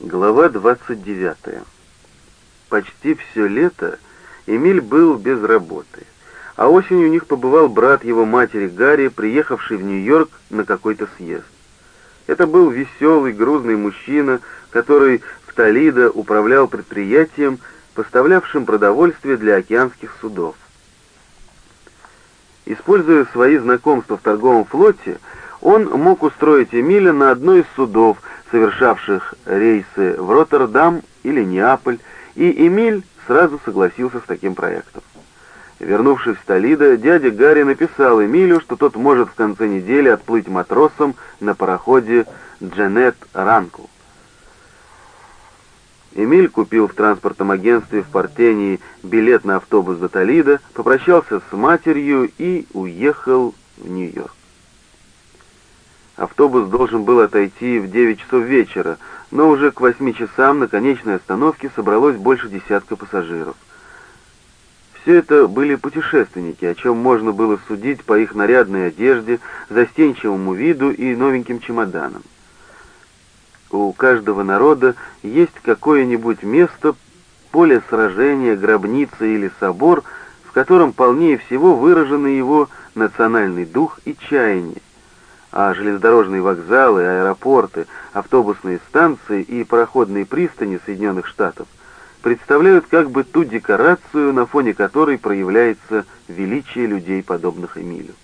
Глава 29. Почти все лето Эмиль был без работы, а осенью у них побывал брат его матери Гарри, приехавший в Нью-Йорк на какой-то съезд. Это был веселый, грузный мужчина, который в Толидо управлял предприятием, поставлявшим продовольствие для океанских судов. Используя свои знакомства в торговом флоте, он мог устроить Эмиля на одно из судов, совершавших рейсы в Роттердам или Неаполь, и Эмиль сразу согласился с таким проектом. Вернувшись в Толидо, дядя Гарри написал Эмилю, что тот может в конце недели отплыть матросом на пароходе Джанет Ранкл. Эмиль купил в транспортном агентстве в Портении билет на автобус до Толидо, попрощался с матерью и уехал в Нью-Йорк. Автобус должен был отойти в 9 часов вечера, но уже к 8 часам на конечной остановке собралось больше десятка пассажиров. Все это были путешественники, о чем можно было судить по их нарядной одежде, застенчивому виду и новеньким чемоданам. У каждого народа есть какое-нибудь место, поле сражения, гробница или собор, в котором полнее всего выражены его национальный дух и чаяние. А железнодорожные вокзалы, аэропорты, автобусные станции и пароходные пристани Соединенных Штатов представляют как бы ту декорацию, на фоне которой проявляется величие людей, подобных Эмилю.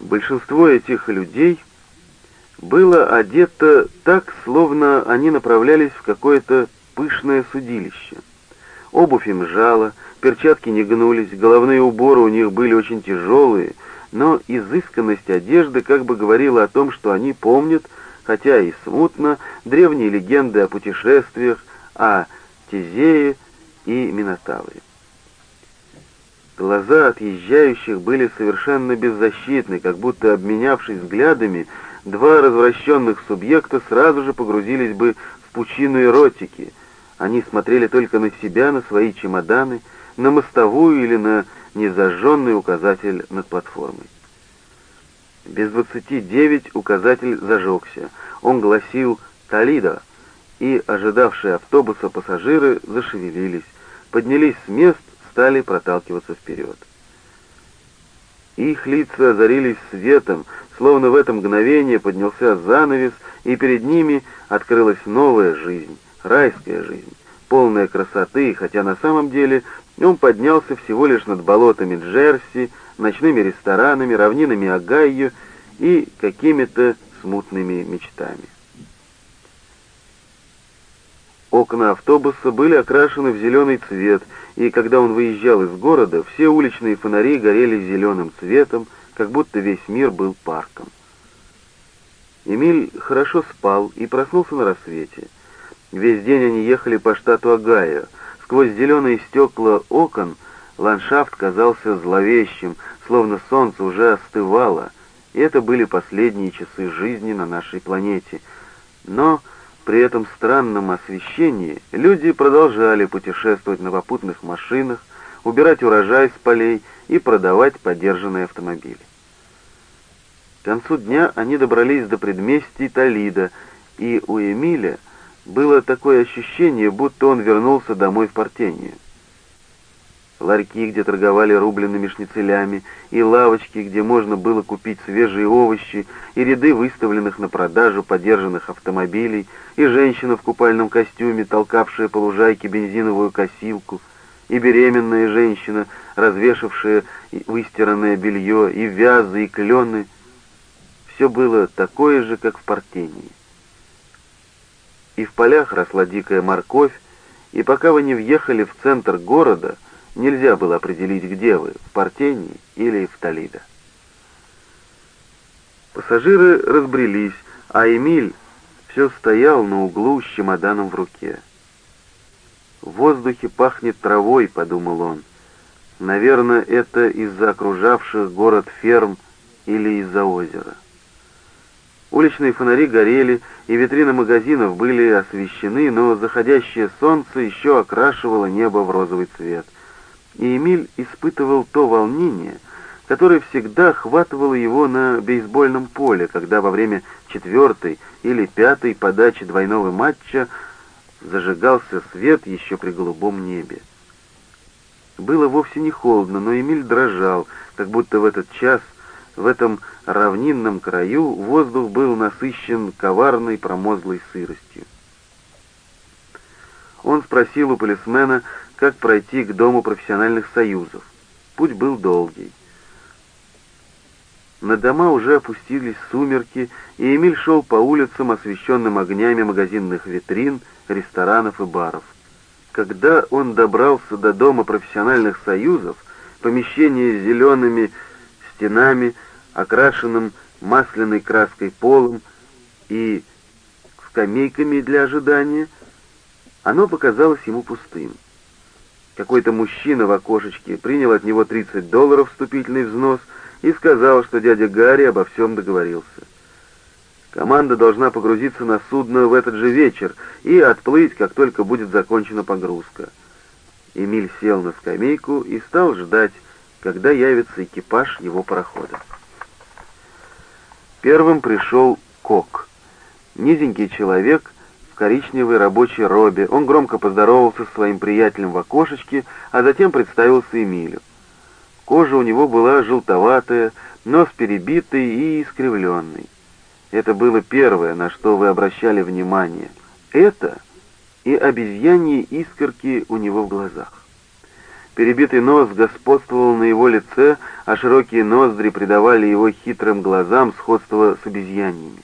Большинство этих людей — было одето так, словно они направлялись в какое-то пышное судилище. Обувь им жала, перчатки не гнулись, головные уборы у них были очень тяжелые, но изысканность одежды как бы говорила о том, что они помнят, хотя и смутно, древние легенды о путешествиях, о Тезее и Минотавре. Глаза отъезжающих были совершенно беззащитны, как будто обменявшись взглядами, два развращенных субъекта сразу же погрузились бы в пучину эротики. Они смотрели только на себя, на свои чемоданы, на мостовую или на незажженный указатель над платформой. Без двадцати девять указатель зажегся. Он гласил «Толидо», и ожидавшие автобуса пассажиры зашевелились, поднялись с мест, стали проталкиваться вперед. Их лица озарились светом, словно в это мгновение поднялся занавес, и перед ними открылась новая жизнь, райская жизнь, полная красоты, хотя на самом деле он поднялся всего лишь над болотами Джерси, ночными ресторанами, равнинами Огайо и какими-то смутными мечтами. Окна автобуса были окрашены в зеленый цвет, и когда он выезжал из города, все уличные фонари горели зеленым цветом, как будто весь мир был парком. Эмиль хорошо спал и проснулся на рассвете. Весь день они ехали по штату Огайо. Сквозь зеленые стекла окон ландшафт казался зловещим, словно солнце уже остывало, и это были последние часы жизни на нашей планете. Но при этом странном освещении люди продолжали путешествовать на попутных машинах, убирать урожай с полей и продавать подержанные автомобили. К концу дня они добрались до предместий Толида, и у Эмиля было такое ощущение, будто он вернулся домой в Портению ларьки, где торговали рубленными шницелями, и лавочки, где можно было купить свежие овощи, и ряды выставленных на продажу подержанных автомобилей, и женщина в купальном костюме, толкавшая по лужайке бензиновую косилку, и беременная женщина, развешавшая выстиранное белье, и вязы, и клены. Все было такое же, как в Портении. И в полях росла дикая морковь, и пока вы не въехали в центр города — Нельзя было определить, где вы, в Портении или в Толидо. Пассажиры разбрелись, а Эмиль все стоял на углу с чемоданом в руке. «В воздухе пахнет травой», — подумал он. «Наверное, это из-за окружавших город ферм или из-за озера». Уличные фонари горели, и витрины магазинов были освещены, но заходящее солнце еще окрашивало небо в розовый цвет и Эмиль испытывал то волнение, которое всегда охватывало его на бейсбольном поле, когда во время четвертой или пятой подачи двойного матча зажигался свет еще при голубом небе. Было вовсе не холодно, но Эмиль дрожал, как будто в этот час в этом равнинном краю воздух был насыщен коварной промозглой сыростью. Он спросил у полисмена, как пройти к дому профессиональных союзов. Путь был долгий. На дома уже опустились сумерки, и Эмиль шел по улицам, освещенным огнями магазинных витрин, ресторанов и баров. Когда он добрался до дома профессиональных союзов, помещение с зелеными стенами, окрашенным масляной краской полом и скамейками для ожидания, оно показалось ему пустым. Какой-то мужчина в окошечке принял от него 30 долларов вступительный взнос и сказал, что дядя Гарри обо всем договорился. Команда должна погрузиться на судно в этот же вечер и отплыть, как только будет закончена погрузка. Эмиль сел на скамейку и стал ждать, когда явится экипаж его парохода. Первым пришел Кок. Низенький человек в коричневой рабочей робе. Он громко поздоровался со своим приятелем в окошечке, а затем представился Эмилю. Кожа у него была желтоватая, нос перебитый и искривленный. Это было первое, на что вы обращали внимание. Это и обезьяньи искорки у него в глазах. Перебитый нос господствовал на его лице, а широкие ноздри придавали его хитрым глазам сходство с обезьяньями.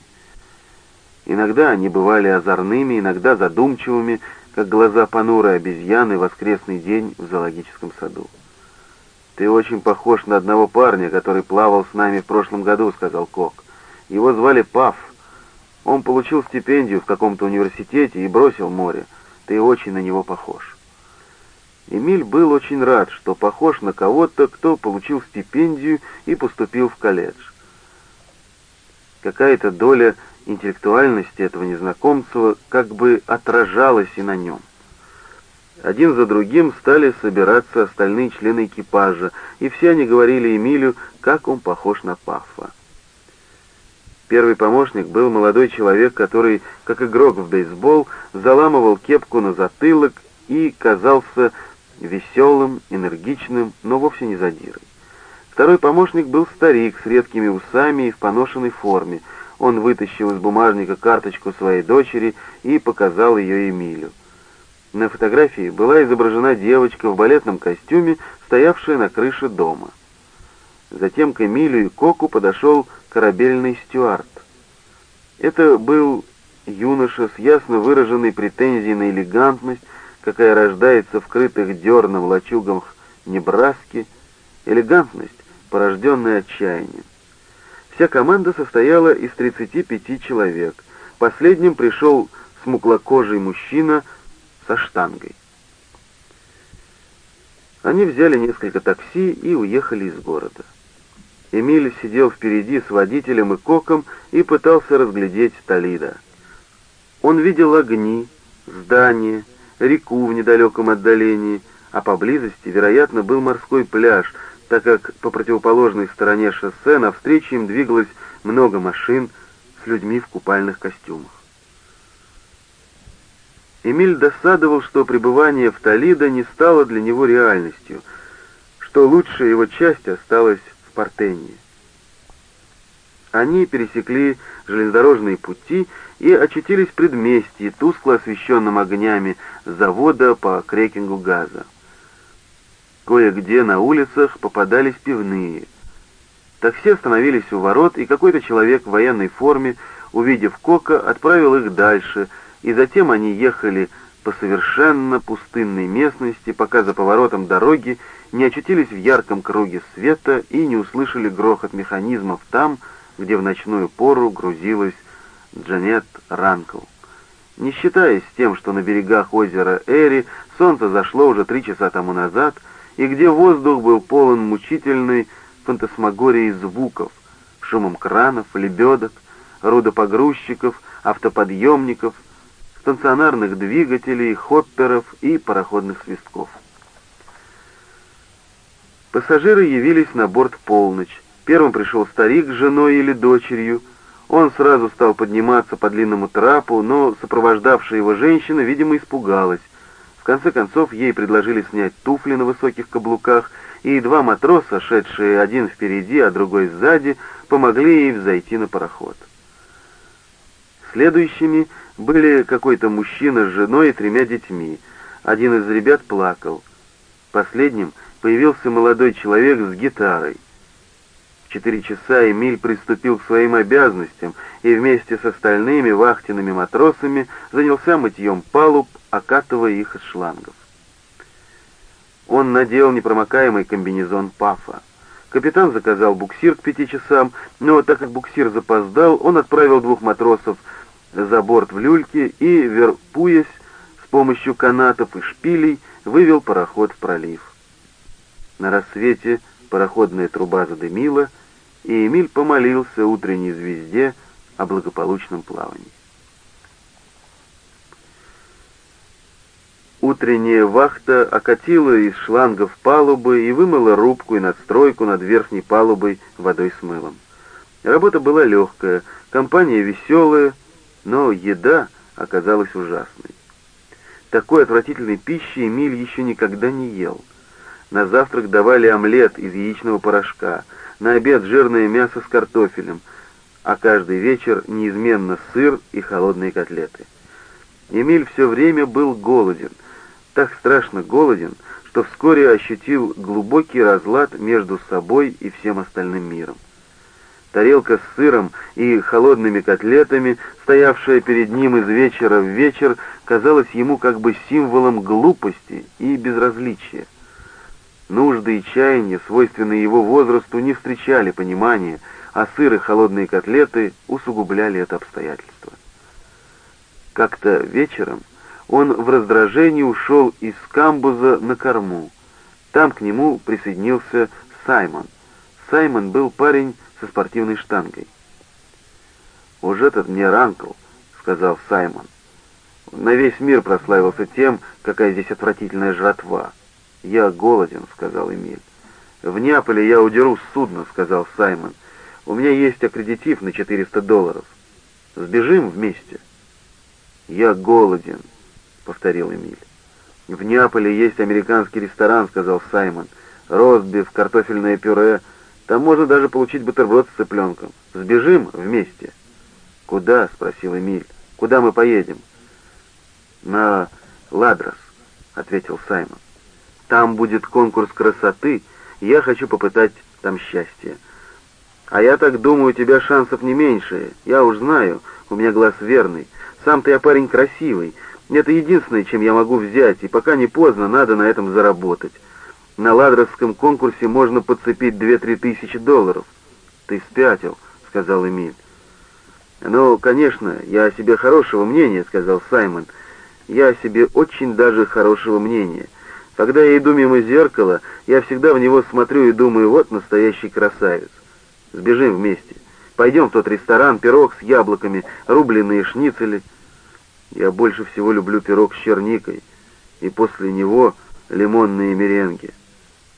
Иногда они бывали озорными, иногда задумчивыми, как глаза понурой обезьяны в воскресный день в зоологическом саду. «Ты очень похож на одного парня, который плавал с нами в прошлом году», — сказал Кок. «Его звали Паф. Он получил стипендию в каком-то университете и бросил море. Ты очень на него похож». Эмиль был очень рад, что похож на кого-то, кто получил стипендию и поступил в колледж. Какая-то доля интеллектуальности этого незнакомца как бы отражалась и на нем. Один за другим стали собираться остальные члены экипажа, и все они говорили Эмилю, как он похож на Паффа. Первый помощник был молодой человек, который, как игрок в бейсбол, заламывал кепку на затылок и казался веселым, энергичным, но вовсе не задирой. Второй помощник был старик с редкими усами и в поношенной форме. Он вытащил из бумажника карточку своей дочери и показал ее Эмилю. На фотографии была изображена девочка в балетном костюме, стоявшая на крыше дома. Затем к Эмилю и Коку подошел корабельный стюард. Это был юноша с ясно выраженной претензией на элегантность, какая рождается в крытых дерном лачугах Небраски, элегантность, порожденная отчаянием. Вся команда состояла из 35 человек. Последним пришел смуклокожий мужчина со штангой. Они взяли несколько такси и уехали из города. Эмиль сидел впереди с водителем и коком и пытался разглядеть Толида. Он видел огни, здания, реку в недалеком отдалении, а поблизости, вероятно, был морской пляж, так как по противоположной стороне шоссе навстречу им двигалось много машин с людьми в купальных костюмах. Эмиль досадовал, что пребывание в Толидо не стало для него реальностью, что лучшая его часть осталась в Портении. Они пересекли железнодорожные пути и очутились в предместье, тускло освещенном огнями завода по крекингу газа. Кое-где на улицах попадались пивные. Такси остановились у ворот, и какой-то человек в военной форме, увидев Кока, отправил их дальше, и затем они ехали по совершенно пустынной местности, пока за поворотом дороги не очутились в ярком круге света и не услышали грохот механизмов там, где в ночную пору грузилась Джанет Ранкл. Не считаясь тем, что на берегах озера Эри солнце зашло уже три часа тому назад, и где воздух был полон мучительной фантасмагорией звуков, шумом кранов, лебедок, рудопогрузчиков, автоподъемников, станционарных двигателей, хопперов и пароходных свистков. Пассажиры явились на борт полночь. Первым пришел старик с женой или дочерью. Он сразу стал подниматься по длинному трапу, но сопровождавшая его женщина, видимо, испугалась. В конце концов, ей предложили снять туфли на высоких каблуках, и два матроса, шедшие один впереди, а другой сзади, помогли ей взойти на пароход. Следующими были какой-то мужчина с женой и тремя детьми. Один из ребят плакал. Последним появился молодой человек с гитарой. Четыре часа Эмиль приступил к своим обязанностям и вместе с остальными вахтенными матросами занялся мытьем палуб, окатывая их из шлангов. Он надел непромокаемый комбинезон пафа. Капитан заказал буксир к пяти часам, но так как буксир запоздал, он отправил двух матросов за борт в люльке и, верпуясь с помощью канатов и шпилей, вывел пароход в пролив. На рассвете пароходная труба задымила, и Эмиль помолился утренней звезде о благополучном плавании. Утренняя вахта окатила из шлангов палубы и вымыла рубку и надстройку над верхней палубой водой с мылом. Работа была легкая, компания веселая, но еда оказалась ужасной. Такой отвратительной пищи Эмиль еще никогда не ел. На завтрак давали омлет из яичного порошка, на обед жирное мясо с картофелем, а каждый вечер неизменно сыр и холодные котлеты. Эмиль все время был голоден, так страшно голоден, что вскоре ощутил глубокий разлад между собой и всем остальным миром. Тарелка с сыром и холодными котлетами, стоявшая перед ним из вечера в вечер, казалась ему как бы символом глупости и безразличия. Нужды и чаяния, свойственные его возрасту, не встречали понимания, а сыр и холодные котлеты усугубляли это обстоятельство. Как-то вечером он в раздражении ушел из камбуза на корму. Там к нему присоединился Саймон. Саймон был парень со спортивной штангой. «Уже этот мне ранкл», — сказал Саймон. На весь мир прославился тем, какая здесь отвратительная жратва. «Я голоден», — сказал Эмиль. «В Неаполе я удеру с судна», — сказал Саймон. «У меня есть аккредитив на 400 долларов. Сбежим вместе». «Я голоден», — повторил Эмиль. «В Неаполе есть американский ресторан», — сказал Саймон. «Ростбиф, картофельное пюре. Там можно даже получить бутерброд с цыпленком. Сбежим вместе». «Куда?» — спросил Эмиль. «Куда мы поедем?» «На Ладрос», — ответил Саймон. Там будет конкурс красоты, и я хочу попытать там счастье. А я так думаю, у тебя шансов не меньше. Я уж знаю, у меня глаз верный. Сам ты я парень красивый. Это единственное, чем я могу взять, и пока не поздно, надо на этом заработать. На ладровском конкурсе можно подцепить две-три тысячи долларов. Ты спятил, сказал Эмиль. «Ну, конечно, я о себе хорошего мнения», — сказал Саймон. «Я о себе очень даже хорошего мнения. Когда я иду мимо зеркала, я всегда в него смотрю и думаю, вот настоящий красавец. Сбежим вместе. Пойдем в тот ресторан, пирог с яблоками, рубленые шницели. Я больше всего люблю пирог с черникой, и после него лимонные меренги,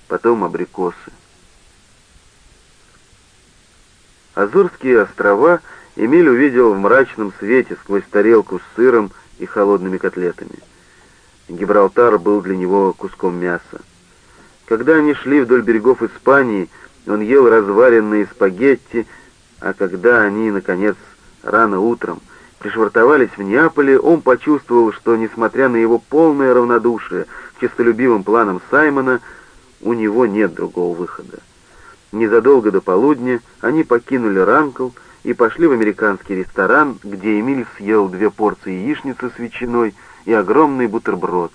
потом абрикосы. Азорские острова Эмиль увидел в мрачном свете сквозь тарелку с сыром и холодными котлетами. Гибралтар был для него куском мяса. Когда они шли вдоль берегов Испании, он ел разваренные спагетти, а когда они, наконец, рано утром пришвартовались в Неаполе, он почувствовал, что, несмотря на его полное равнодушие к честолюбивым планам Саймона, у него нет другого выхода. Незадолго до полудня они покинули Ранкл и пошли в американский ресторан, где Эмиль съел две порции яичницы с ветчиной, и огромный бутерброд,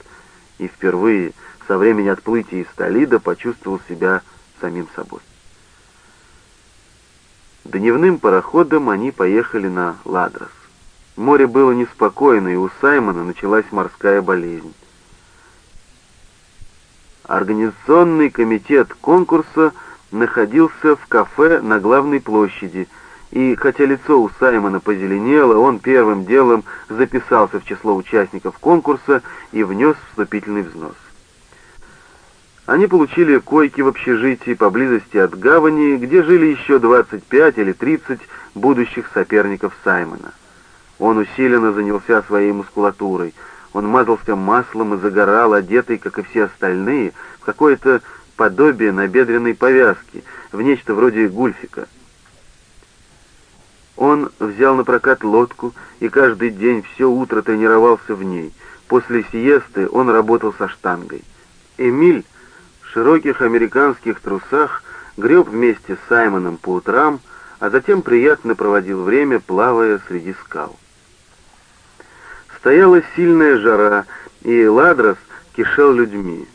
и впервые со времени отплытия из Толида почувствовал себя самим собой. Дневным пароходом они поехали на Ладрос. Море было неспокойно, и у Саймона началась морская болезнь. Организационный комитет конкурса находился в кафе на главной площади – и хотя лицо у Саймона позеленело, он первым делом записался в число участников конкурса и внес вступительный взнос. Они получили койки в общежитии поблизости от гавани, где жили еще 25 или 30 будущих соперников Саймона. Он усиленно занялся своей мускулатурой. Он мазался маслом и загорал, одетый, как и все остальные, в какое-то подобие набедренной повязки, в нечто вроде гульфика. Он взял на прокат лодку и каждый день все утро тренировался в ней. После сиесты он работал со штангой. Эмиль широких американских трусах греб вместе с Саймоном по утрам, а затем приятно проводил время, плавая среди скал. Стояла сильная жара, и Ладрос кишел людьми.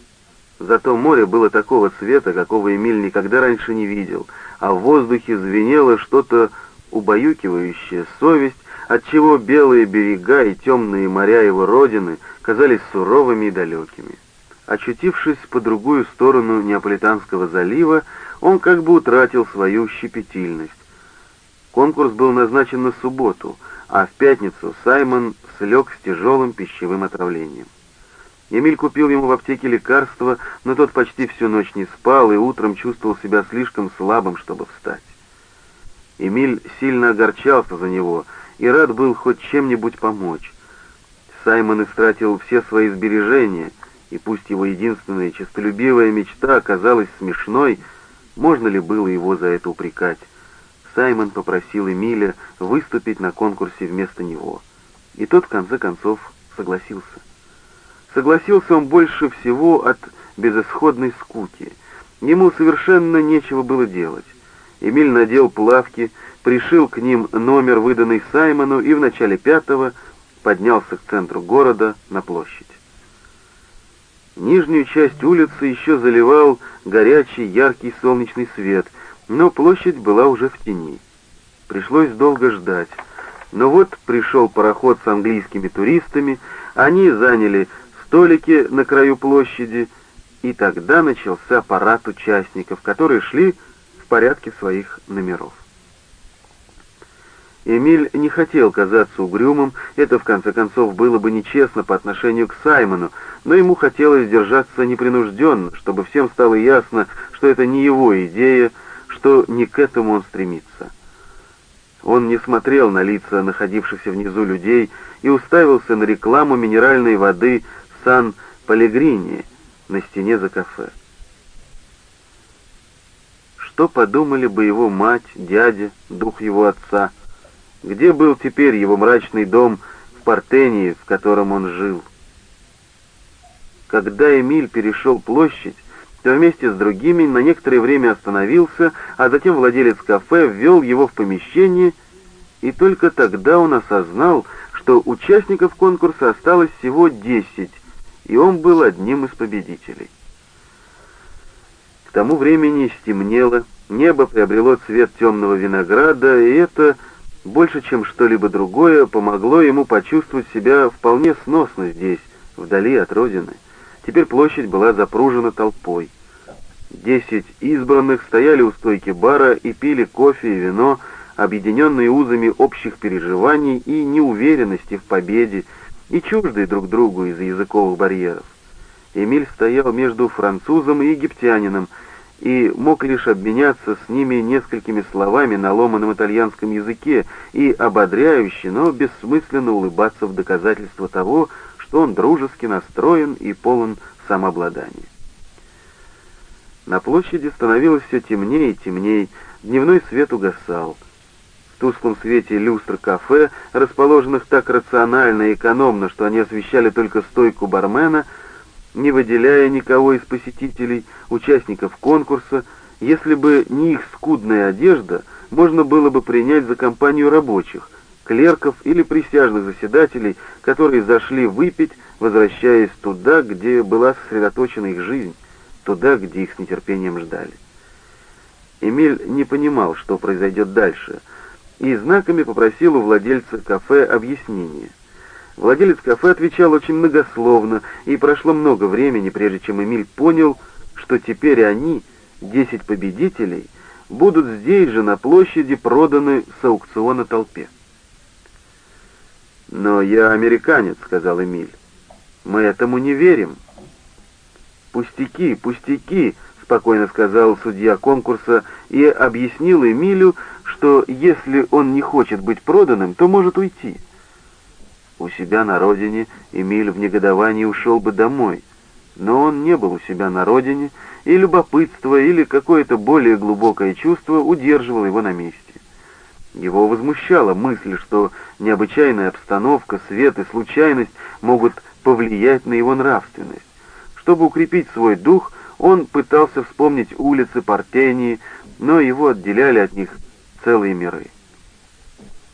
Зато море было такого цвета, какого Эмиль никогда раньше не видел, а в воздухе звенело что-то убаюкивающее совесть, отчего белые берега и темные моря его родины казались суровыми и далекими. Очутившись по другую сторону Неаполитанского залива, он как бы утратил свою щепетильность. Конкурс был назначен на субботу, а в пятницу Саймон слег с тяжелым пищевым отравлением. Эмиль купил ему в аптеке лекарства, но тот почти всю ночь не спал и утром чувствовал себя слишком слабым, чтобы встать. Эмиль сильно огорчался за него и рад был хоть чем-нибудь помочь. Саймон истратил все свои сбережения — и пусть его единственная честолюбивая мечта оказалась смешной, можно ли было его за это упрекать? Саймон попросил Эмиля выступить на конкурсе вместо него, и тот в конце концов согласился. Согласился он больше всего от безысходной скуки. Ему совершенно нечего было делать. Эмиль надел плавки, пришил к ним номер, выданный Саймону, и в начале пятого поднялся к центру города на площадь. Нижнюю часть улицы еще заливал горячий яркий солнечный свет, но площадь была уже в тени. Пришлось долго ждать. Но вот пришел пароход с английскими туристами, они заняли столики на краю площади, и тогда начался парад участников, которые шли порядке своих номеров. Эмиль не хотел казаться угрюмым, это в конце концов было бы нечестно по отношению к Саймону, но ему хотелось держаться непринужденно, чтобы всем стало ясно, что это не его идея, что не к этому он стремится. Он не смотрел на лица находившихся внизу людей и уставился на рекламу минеральной воды Сан-Палегрини на стене за кафе. Что подумали бы его мать, дядя, дух его отца — где был теперь его мрачный дом в Партении, в котором он жил? Когда Эмиль перешел площадь, то вместе с другими на некоторое время остановился, а затем владелец кафе ввел его в помещение, и только тогда он осознал, что участников конкурса осталось всего десять, и он был одним из победителей. Тому времени стемнело, небо приобрело цвет темного винограда, и это больше, чем что-либо другое, помогло ему почувствовать себя вполне сносно здесь, вдали от родины. Теперь площадь была запружена толпой. Десять избранных стояли у стойки бара и пили кофе и вино, объединенные узами общих переживаний и неуверенности в победе, и чуждые друг другу из-за языковых барьеров. Эмиль стоял между французом и египтянином, и мог лишь обменяться с ними несколькими словами на ломаном итальянском языке и ободряюще, но бессмысленно улыбаться в доказательство того, что он дружески настроен и полон самообладания. На площади становилось все темнее и темнее, дневной свет угасал. В тусклом свете люстр кафе, расположенных так рационально и экономно, что они освещали только стойку бармена, не выделяя никого из посетителей, участников конкурса, если бы не их скудная одежда, можно было бы принять за компанию рабочих, клерков или присяжных заседателей, которые зашли выпить, возвращаясь туда, где была сосредоточена их жизнь, туда, где их с нетерпением ждали. Эмиль не понимал, что произойдет дальше, и знаками попросил у владельца кафе объяснения. Владелец кафе отвечал очень многословно, и прошло много времени, прежде чем Эмиль понял, что теперь они, десять победителей, будут здесь же, на площади, проданы с аукциона толпе. «Но я американец», — сказал Эмиль. «Мы этому не верим». «Пустяки, пустяки», — спокойно сказал судья конкурса и объяснил Эмилю, что если он не хочет быть проданным, то может уйти. У себя на родине Эмиль в негодовании ушел бы домой, но он не был у себя на родине, и любопытство или какое-то более глубокое чувство удерживало его на месте. Его возмущала мысль, что необычайная обстановка, свет и случайность могут повлиять на его нравственность. Чтобы укрепить свой дух, он пытался вспомнить улицы Партении, но его отделяли от них целые миры.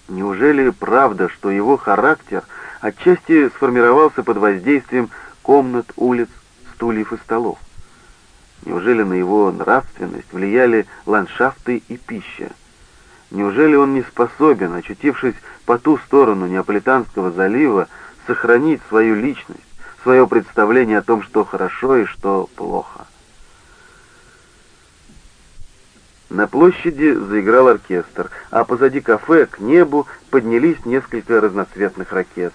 Неужели правда, что его характер отчасти сформировался под воздействием комнат, улиц, стульев и столов? Неужели на его нравственность влияли ландшафты и пища? Неужели он не способен, очутившись по ту сторону Неаполитанского залива, сохранить свою личность, свое представление о том, что хорошо и что плохо? На площади заиграл оркестр, а позади кафе к небу поднялись несколько разноцветных ракет.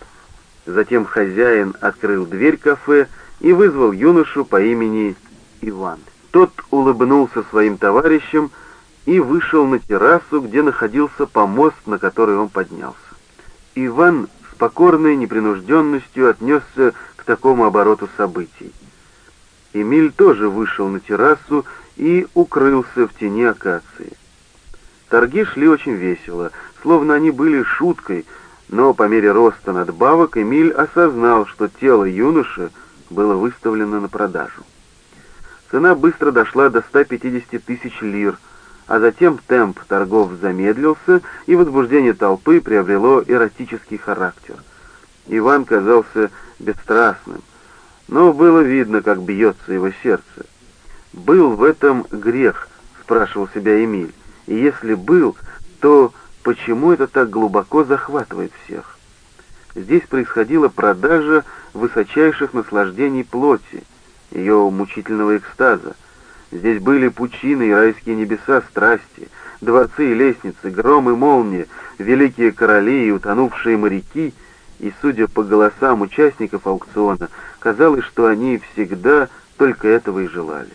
Затем хозяин открыл дверь кафе и вызвал юношу по имени Иван. Тот улыбнулся своим товарищам, и вышел на террасу, где находился помост, на который он поднялся. Иван с покорной непринужденностью отнесся к такому обороту событий. Эмиль тоже вышел на террасу и укрылся в тени акации. Торги шли очень весело, словно они были шуткой, но по мере роста надбавок Эмиль осознал, что тело юноши было выставлено на продажу. Цена быстро дошла до 150 тысяч лир — а затем темп торгов замедлился, и возбуждение толпы приобрело эротический характер. Иван казался бесстрастным, но было видно, как бьется его сердце. «Был в этом грех?» — спрашивал себя Эмиль. «И если был, то почему это так глубоко захватывает всех?» Здесь происходила продажа высочайших наслаждений плоти, ее мучительного экстаза, Здесь были пучины и райские небеса страсти, дворцы и лестницы, гром и молнии, великие короли и утонувшие моряки, и, судя по голосам участников аукциона, казалось, что они всегда только этого и желали.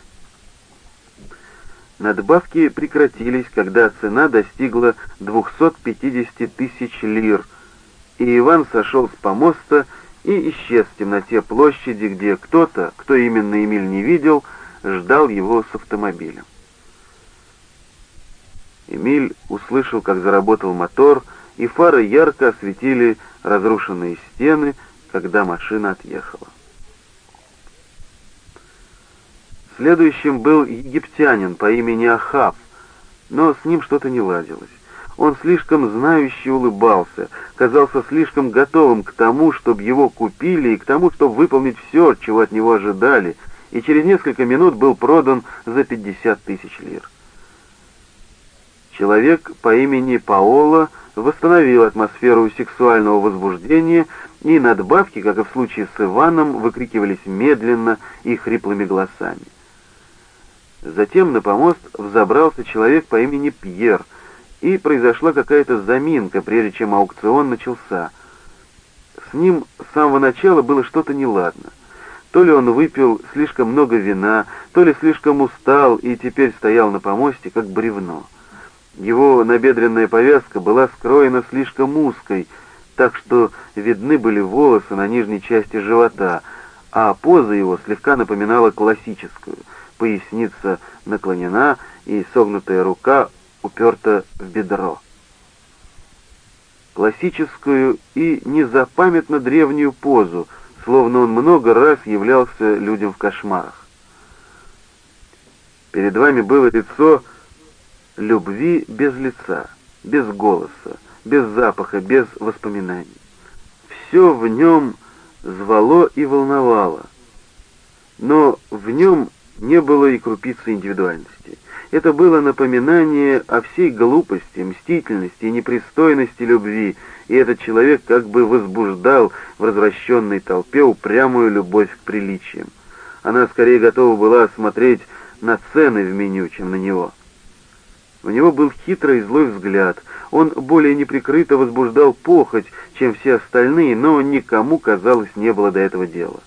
Надбавки прекратились, когда цена достигла 250 тысяч лир, и Иван сошел с помоста и исчез в темноте площади, где кто-то, кто именно Эмиль не видел, — ждал его с автомобилем. Эмиль услышал, как заработал мотор, и фары ярко осветили разрушенные стены, когда машина отъехала. Следующим был египтянин по имени Ахав, но с ним что-то не ладилось. Он слишком знающе улыбался, казался слишком готовым к тому, чтобы его купили, и к тому, чтобы выполнить все, чего от него ожидали — и через несколько минут был продан за 50 тысяч лир. Человек по имени Паоло восстановил атмосферу сексуального возбуждения, и надбавки, как и в случае с Иваном, выкрикивались медленно и хриплыми голосами. Затем на помост взобрался человек по имени Пьер, и произошла какая-то заминка, прежде чем аукцион начался. С ним с самого начала было что-то неладно. То ли он выпил слишком много вина, то ли слишком устал и теперь стоял на помосте, как бревно. Его набедренная повязка была скроена слишком узкой, так что видны были волосы на нижней части живота, а поза его слегка напоминала классическую. Поясница наклонена и согнутая рука уперта в бедро. Классическую и незапамятно древнюю позу — словно он много раз являлся людям в кошмарах. Перед вами было лицо любви без лица, без голоса, без запаха, без воспоминаний. Все в нем звало и волновало, но в нем не было и крупицы индивидуальности. Это было напоминание о всей глупости, мстительности и непристойности любви, и этот человек как бы возбуждал в развращенной толпе упрямую любовь к приличиям. Она скорее готова была смотреть на цены в меню, чем на него. У него был хитрый и злой взгляд. Он более неприкрыто возбуждал похоть, чем все остальные, но никому, казалось, не было до этого дела.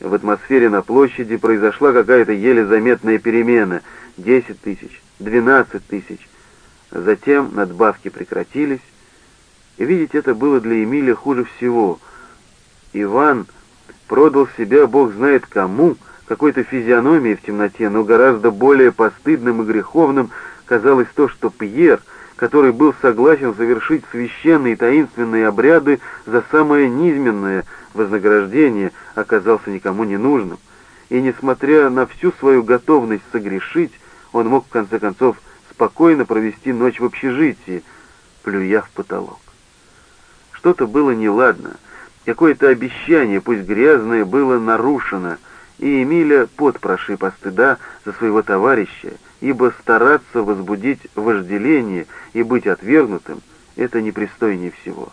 В атмосфере на площади произошла какая-то еле заметная перемена. Десять тысяч, двенадцать тысяч. Затем надбавки прекратились, и видеть это было для Эмиля хуже всего. Иван продал себя бог знает кому, какой-то физиономией в темноте, но гораздо более постыдным и греховным казалось то, что Пьер, который был согласен завершить священные таинственные обряды за самое низменное вознаграждение, оказался никому не нужным. И, несмотря на всю свою готовность согрешить, он мог, в конце концов, спокойно провести ночь в общежитии, плюя в потолок. Что-то было неладно, какое-то обещание, пусть грязное, было нарушено, и Эмиля пот прошиб стыда за своего товарища, ибо стараться возбудить вожделение и быть отвергнутым — это непристойнее всего.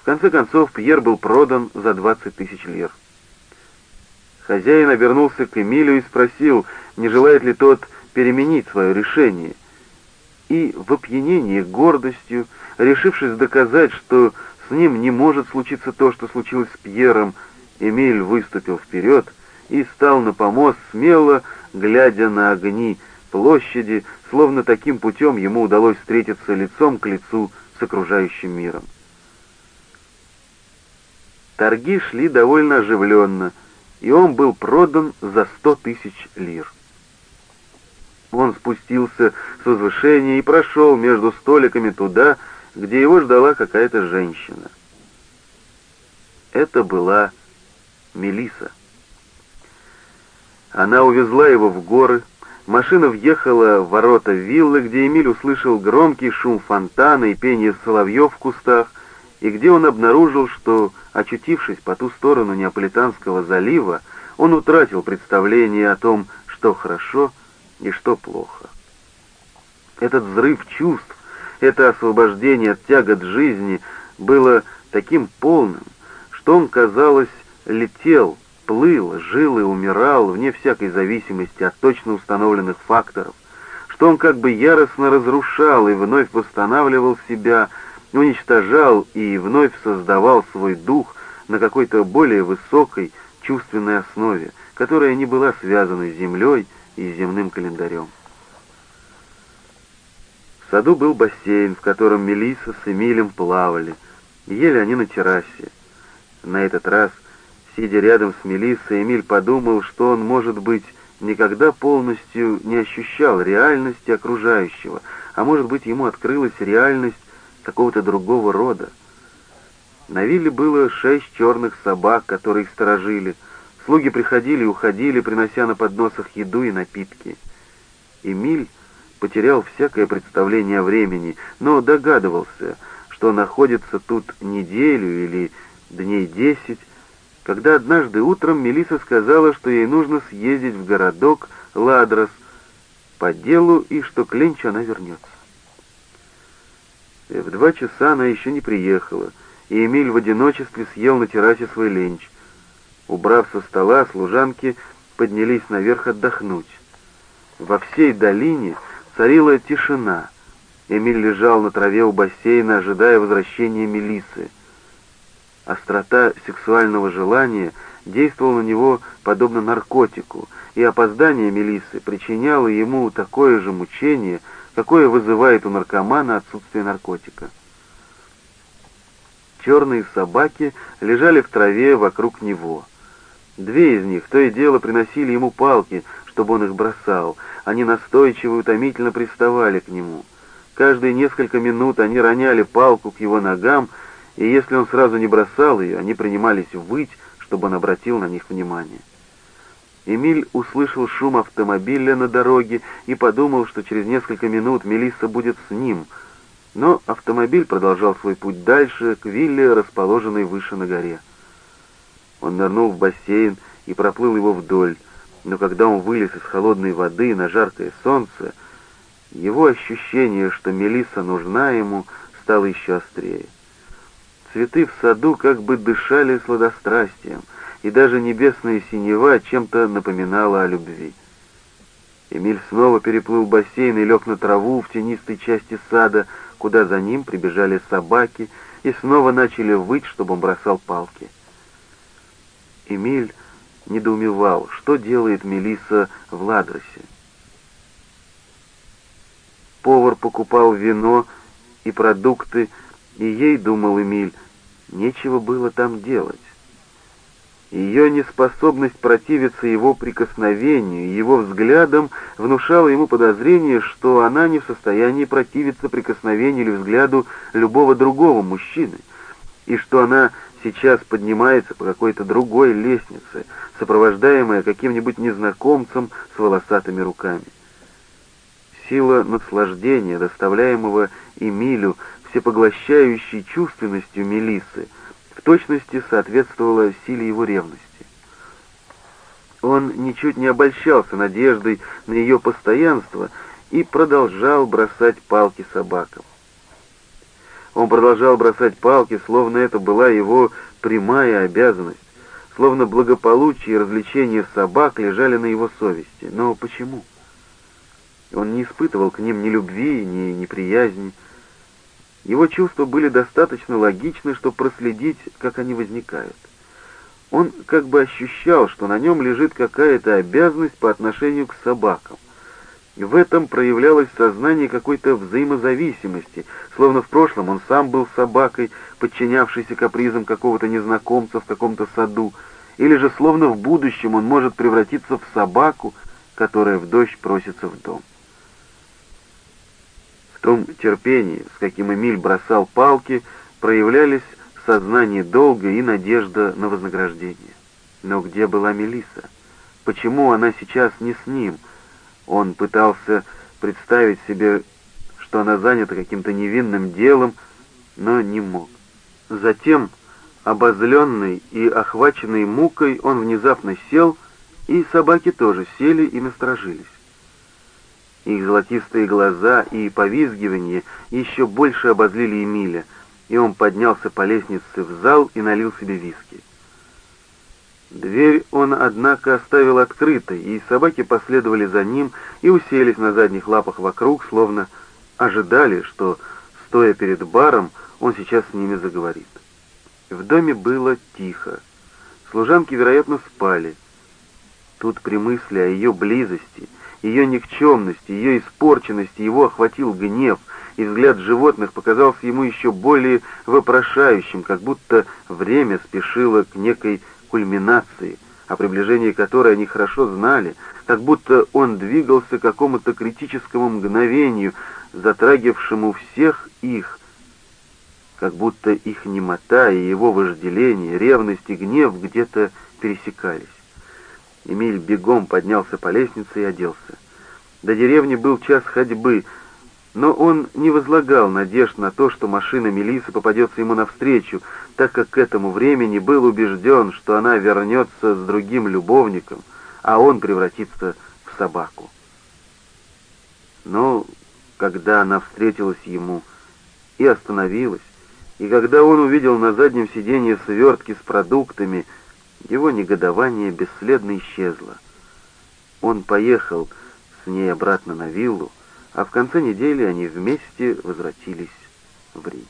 В конце концов, Пьер был продан за 20 тысяч лир. Хозяин обернулся к Эмилю и спросил, не желает ли тот переменить свое решение. И в опьянении гордостью, решившись доказать, что с ним не может случиться то, что случилось с Пьером, Эмиль выступил вперед и стал на помост, смело глядя на огни площади, словно таким путем ему удалось встретиться лицом к лицу с окружающим миром. Торги шли довольно оживленно, и он был продан за сто тысяч лир. Он спустился с возвышения и прошел между столиками туда, где его ждала какая-то женщина. Это была Мелиса. Она увезла его в горы, машина въехала в ворота виллы, где Эмиль услышал громкий шум фонтана и пение соловьев в кустах, и где он обнаружил, что, очутившись по ту сторону Неаполитанского залива, он утратил представление о том, что хорошо и что плохо. Этот взрыв чувств, это освобождение от тягот жизни было таким полным, что он, казалось, летел, плыл, жил и умирал вне всякой зависимости от точно установленных факторов, что он как бы яростно разрушал и вновь восстанавливал себя, уничтожал и вновь создавал свой дух на какой-то более высокой чувственной основе, которая не была связана с землей и земным календарем. В саду был бассейн, в котором Мелисса с Эмилем плавали. Ели они на террасе. На этот раз, сидя рядом с Мелиссой, Эмиль подумал, что он, может быть, никогда полностью не ощущал реальности окружающего, а может быть, ему открылась реальность какого-то другого рода. На вилле было шесть черных собак, которые их сторожили. Слуги приходили и уходили, принося на подносах еду и напитки. Эмиль потерял всякое представление о времени, но догадывался, что находится тут неделю или дней десять, когда однажды утром Мелиса сказала, что ей нужно съездить в городок Ладрос по делу и что к ленчу она вернется. И в два часа она еще не приехала, и Эмиль в одиночестве съел на террасе свой ленч. Убрав со стола, служанки поднялись наверх отдохнуть. Во всей долине Царила тишина. Эмиль лежал на траве у бассейна, ожидая возвращения Мелисы. Острота сексуального желания действовала на него подобно наркотику, и опоздание Мелисы причиняло ему такое же мучение, какое вызывает у наркомана отсутствие наркотика. Черные собаки лежали в траве вокруг него. Две из них то и дело приносили ему палки, чтобы он их бросал. Они настойчиво и утомительно приставали к нему. Каждые несколько минут они роняли палку к его ногам, и если он сразу не бросал ее, они принимались выть, чтобы он обратил на них внимание. Эмиль услышал шум автомобиля на дороге и подумал, что через несколько минут Мелисса будет с ним. Но автомобиль продолжал свой путь дальше, к вилле, расположенной выше на горе. Он нырнул в бассейн и проплыл его вдоль но когда он вылез из холодной воды на жаркое солнце, его ощущение, что Мелисса нужна ему, стало еще острее. Цветы в саду как бы дышали сладострастием, и даже небесная синева чем-то напоминала о любви. Эмиль снова переплыл бассейн и лег на траву в тенистой части сада, куда за ним прибежали собаки и снова начали выть, чтобы он бросал палки. Эмиль недоумевал, что делает Мелисса в Ладросе. Повар покупал вино и продукты, и ей, думал Эмиль, нечего было там делать. Ее неспособность противиться его прикосновению, его взглядам внушала ему подозрение, что она не в состоянии противиться прикосновению или взгляду любого другого мужчины, и что она сейчас поднимается по какой-то другой лестнице, сопровождаемая каким-нибудь незнакомцем с волосатыми руками. Сила наслаждения, доставляемого Эмилю всепоглощающей чувственностью Мелиссы, в точности соответствовала силе его ревности. Он ничуть не обольщался надеждой на ее постоянство и продолжал бросать палки собакам. Он продолжал бросать палки, словно это была его прямая обязанность, словно благополучие и развлечение собак лежали на его совести. Но почему? Он не испытывал к ним ни любви, ни неприязни. Его чувства были достаточно логичны, чтобы проследить, как они возникают. Он как бы ощущал, что на нем лежит какая-то обязанность по отношению к собакам. В этом проявлялось сознание какой-то взаимозависимости, словно в прошлом он сам был собакой, подчинявшейся капризам какого-то незнакомца в каком-то саду, или же словно в будущем он может превратиться в собаку, которая в дождь просится в дом. Том терпении, с каким Эмиль бросал палки, проявлялись сознание долга и надежда на вознаграждение. Но где была Мелиса? Почему она сейчас не с ним — он пытался представить себе, что она занята каким-то невинным делом, но не мог. Затем, обозленный и охваченный мукой, он внезапно сел, и собаки тоже сели и насторожились. Их золотистые глаза и повизгивание еще больше обозлили Эмиля, и он поднялся по лестнице в зал и налил себе виски. Дверь он, однако, оставил открытой, и собаки последовали за ним и уселись на задних лапах вокруг, словно ожидали, что, стоя перед баром, он сейчас с ними заговорит. В доме было тихо. Служанки, вероятно, спали. Тут при мысли о ее близости, ее никчемности, ее испорченности его охватил гнев, и взгляд животных показался ему еще более вопрошающим, как будто время спешило к некой кульминации, о приближении которой они хорошо знали, как будто он двигался к какому-то критическому мгновению, затрагившему всех их, как будто их немота и его вожделение, ревность и гнев где-то пересекались. Эмиль бегом поднялся по лестнице и оделся. До деревни был час ходьбы — но он не возлагал надежд на то, что машина Мелисы попадется ему навстречу, так как к этому времени был убежден, что она вернется с другим любовником, а он превратится в собаку. Но когда она встретилась ему и остановилась, и когда он увидел на заднем сиденье свертки с продуктами, его негодование бесследно исчезло. Он поехал с ней обратно на виллу, а в конце недели они вместе возвратились в Рим.